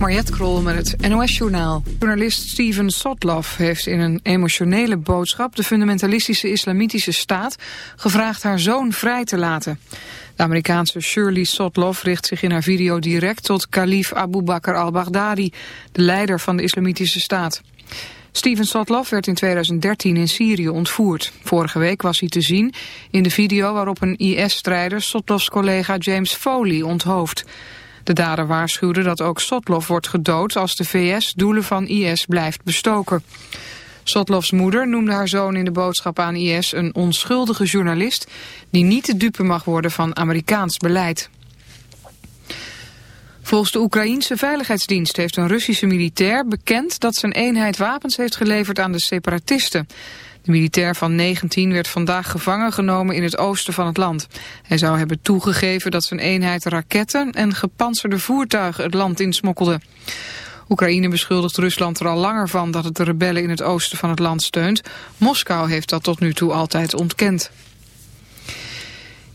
Mariette Krol met het NOS-journaal. Journalist Steven Sotloff heeft in een emotionele boodschap... de fundamentalistische islamitische staat gevraagd haar zoon vrij te laten. De Amerikaanse Shirley Sotloff richt zich in haar video direct... tot kalif Abu Bakr al-Baghdadi, de leider van de islamitische staat. Steven Sotloff werd in 2013 in Syrië ontvoerd. Vorige week was hij te zien in de video waarop een IS-strijder Sotloffs collega James Foley onthoofd. De dader waarschuwde dat ook Sotloff wordt gedood als de VS doelen van IS blijft bestoken. Sotloffs moeder noemde haar zoon in de boodschap aan IS een onschuldige journalist die niet de dupe mag worden van Amerikaans beleid. Volgens de Oekraïense Veiligheidsdienst heeft een Russische militair bekend dat zijn eenheid wapens heeft geleverd aan de separatisten. Militair van 19 werd vandaag gevangen genomen in het oosten van het land. Hij zou hebben toegegeven dat zijn eenheid raketten en gepantserde voertuigen het land insmokkelde. Oekraïne beschuldigt Rusland er al langer van dat het de rebellen in het oosten van het land steunt. Moskou heeft dat tot nu toe altijd ontkend.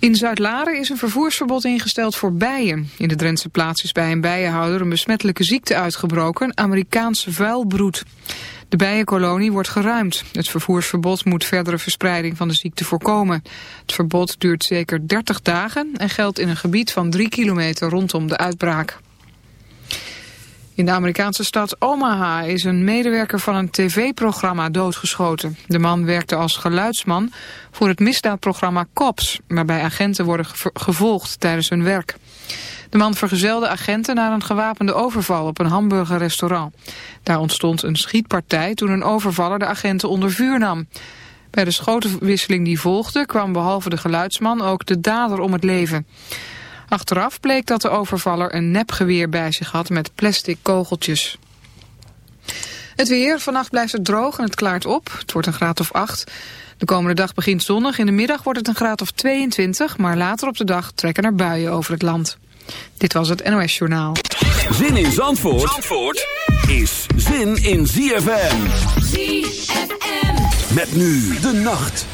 In Zuid-Laren is een vervoersverbod ingesteld voor bijen. In de Drentse plaats is bij een bijenhouder een besmettelijke ziekte uitgebroken, Amerikaanse vuilbroed. De bijenkolonie wordt geruimd. Het vervoersverbod moet verdere verspreiding van de ziekte voorkomen. Het verbod duurt zeker 30 dagen en geldt in een gebied van 3 kilometer rondom de uitbraak. In de Amerikaanse stad Omaha is een medewerker van een tv-programma doodgeschoten. De man werkte als geluidsman voor het misdaadprogramma COPS... waarbij agenten worden gevolgd tijdens hun werk. De man vergezelde agenten naar een gewapende overval op een hamburgerrestaurant. Daar ontstond een schietpartij toen een overvaller de agenten onder vuur nam. Bij de schotenwisseling die volgde kwam behalve de geluidsman ook de dader om het leven. Achteraf bleek dat de overvaller een nepgeweer bij zich had met plastic kogeltjes. Het weer, vannacht blijft het droog en het klaart op. Het wordt een graad of 8. De komende dag begint zonnig. In de middag wordt het een graad of 22, maar later op de dag trekken er buien over het land. Dit was het NOS Journaal. Zin in Zandvoort, Zandvoort is zin in ZFM. ZFM. Met nu de nacht.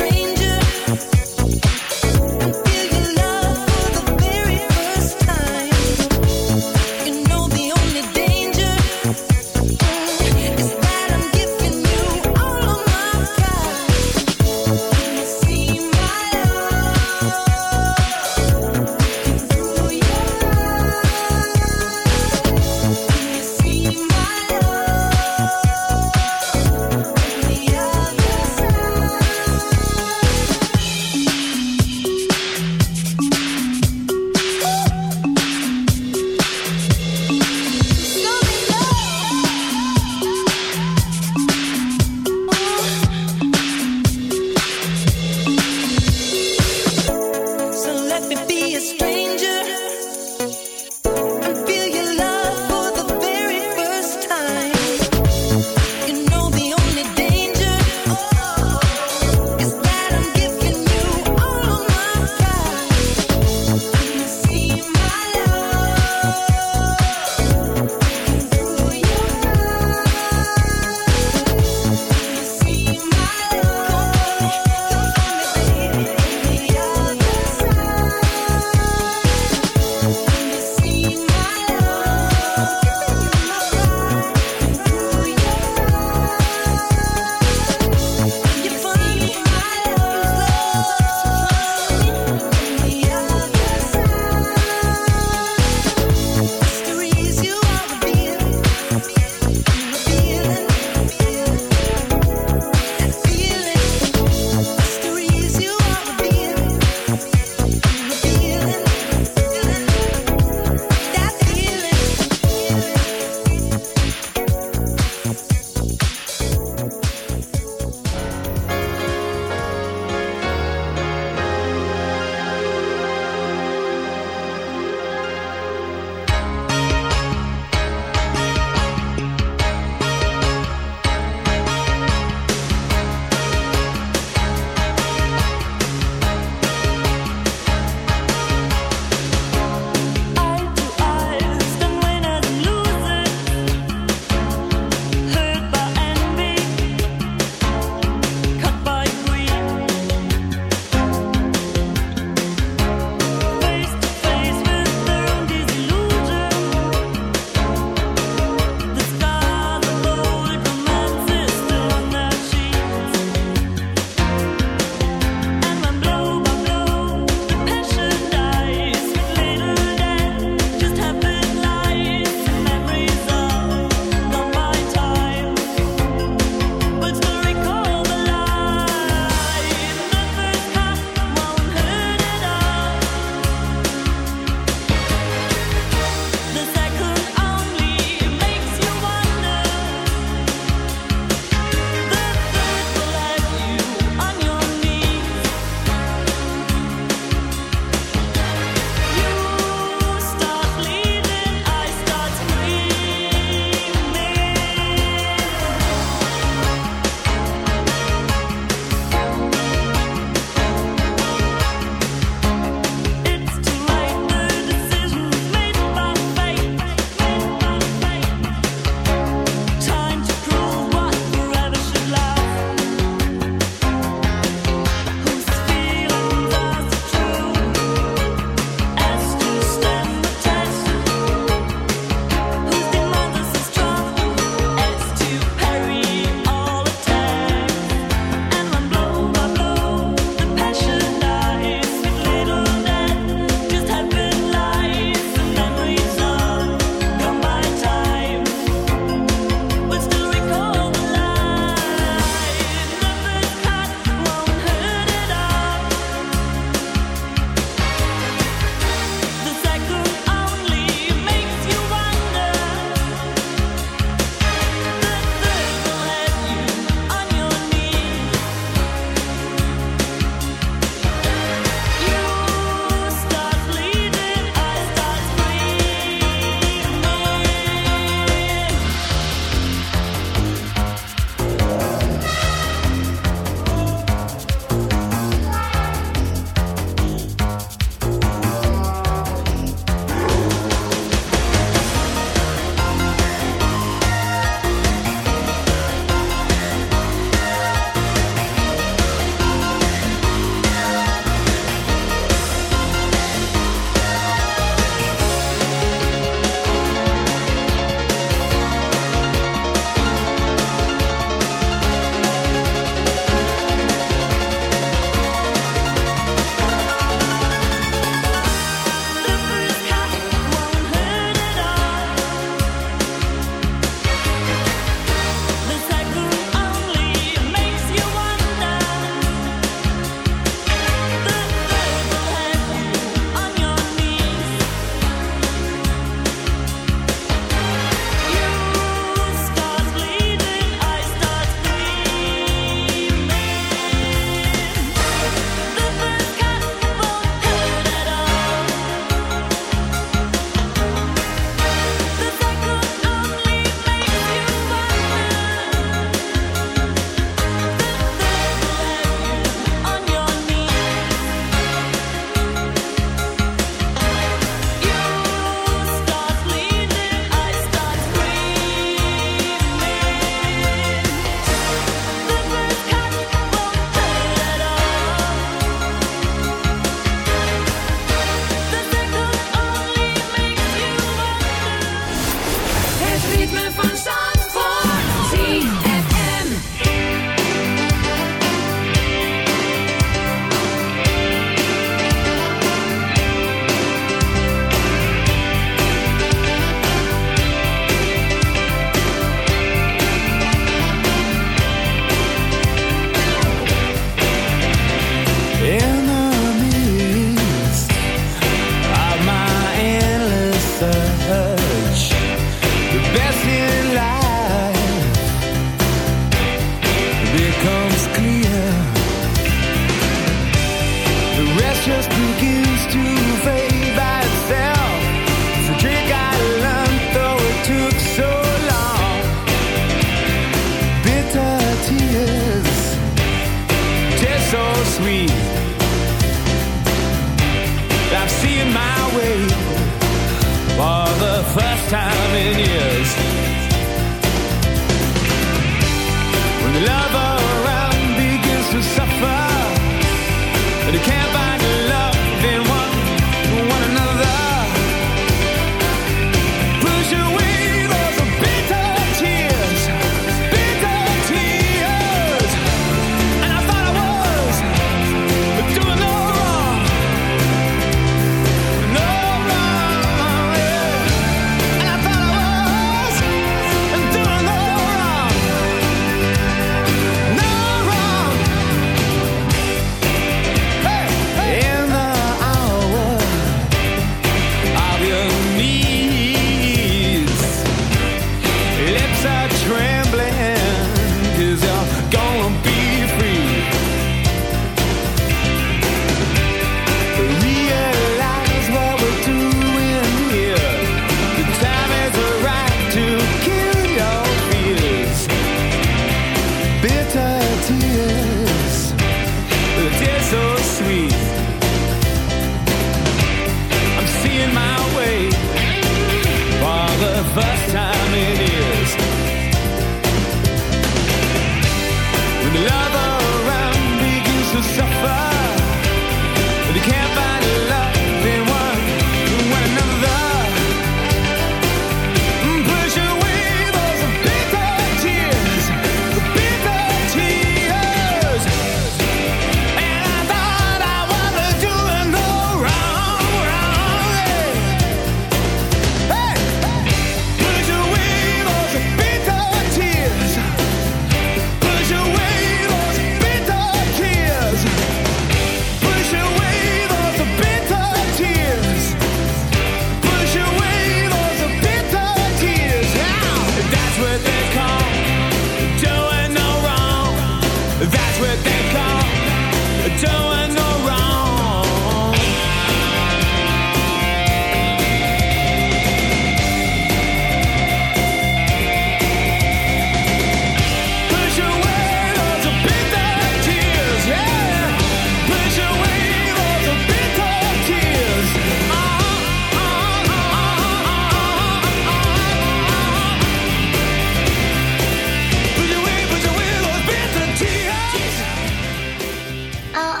Oh,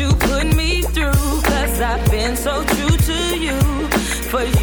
you put me through. Cause I've been so true to you. For you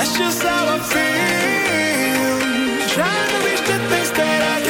That's just how I feel. Trying to reach the things that I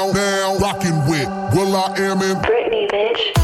rocking with will.i.am in Britney, bitch.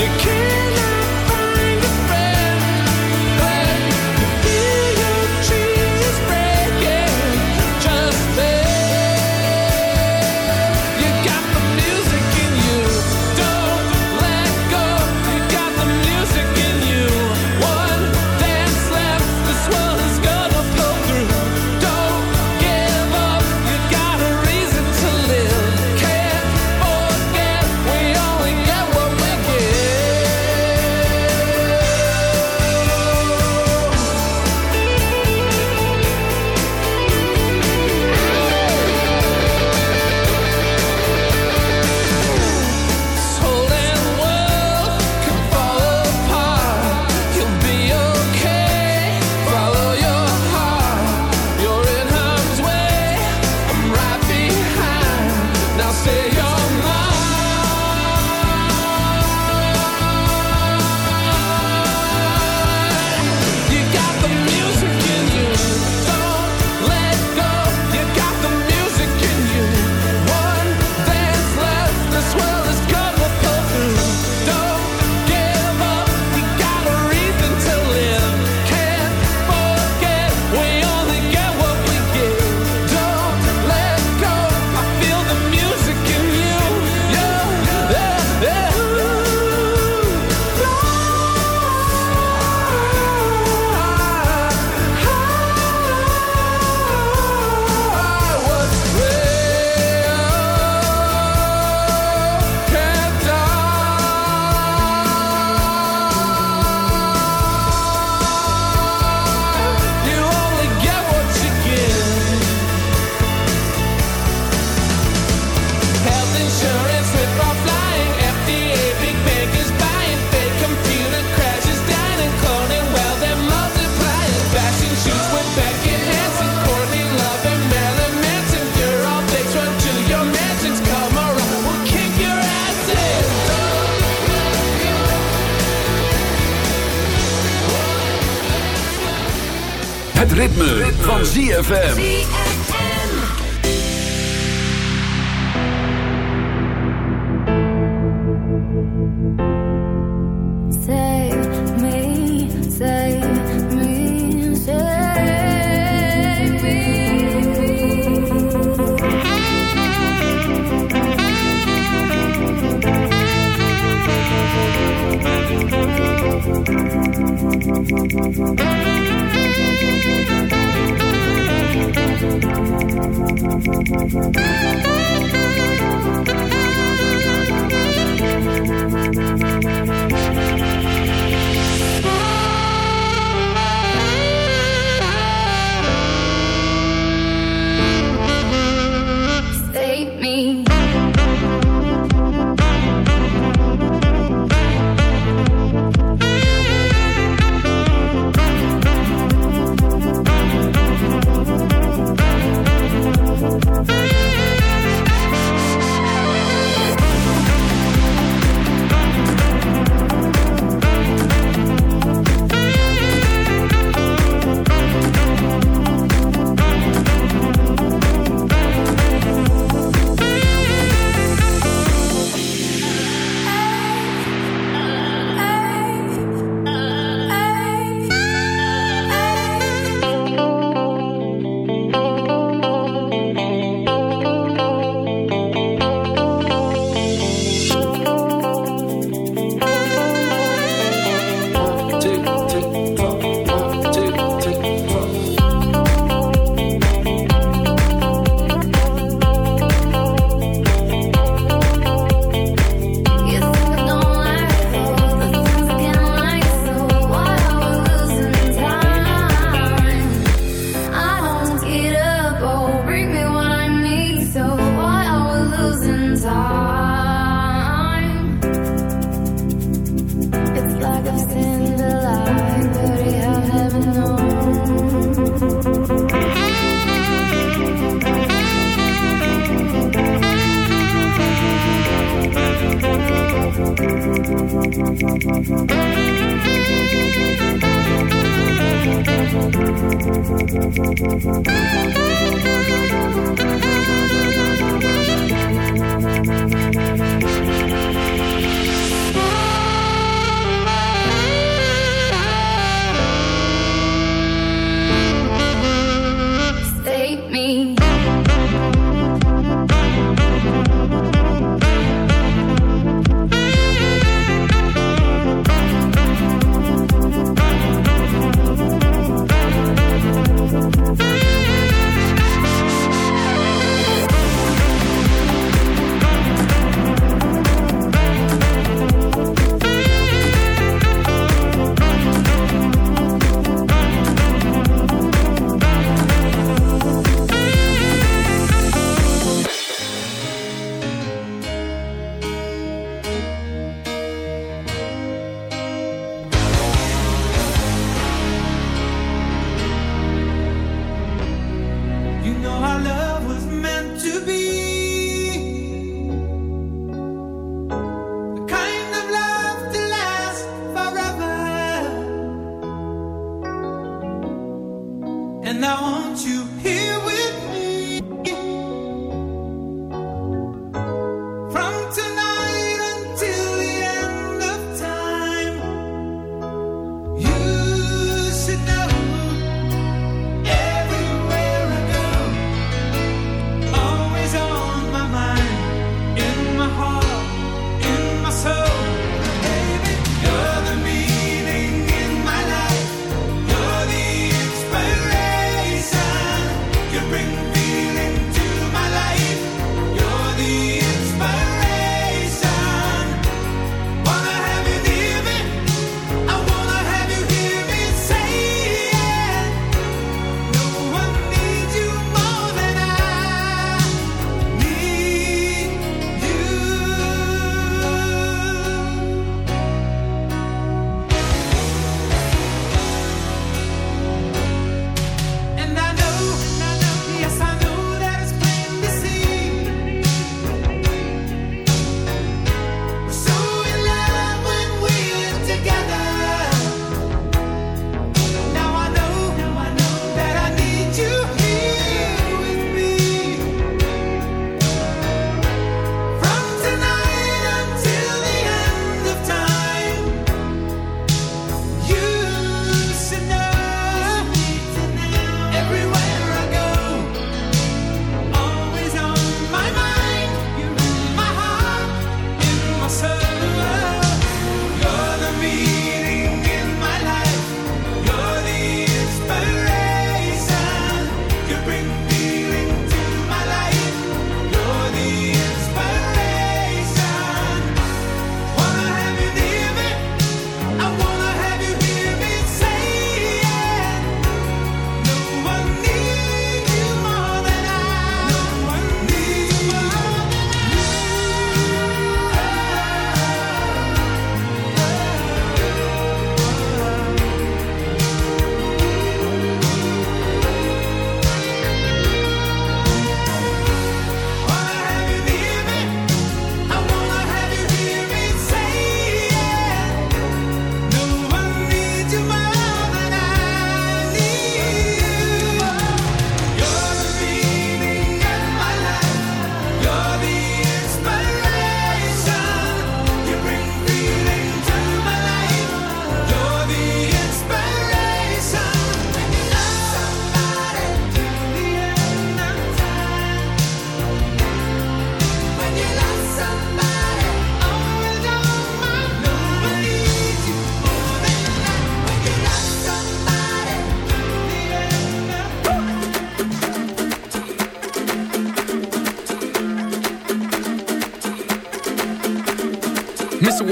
You can't ZFM.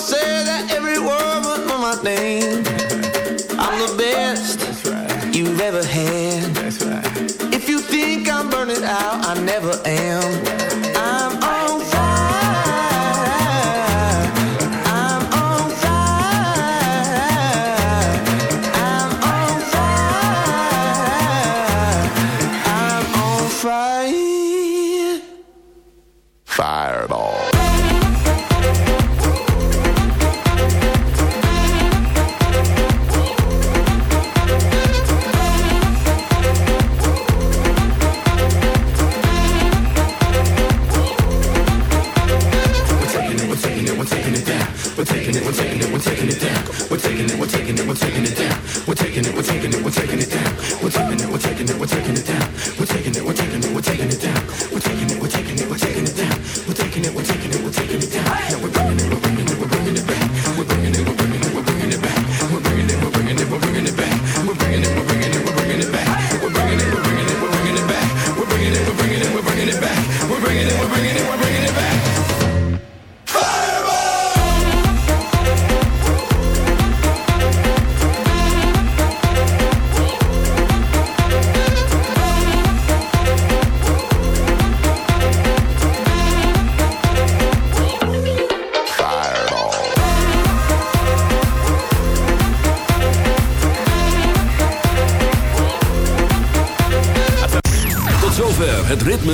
Said that every word was my name. I'm the best right. you've ever had. Right. If you think I'm burning out, I never am.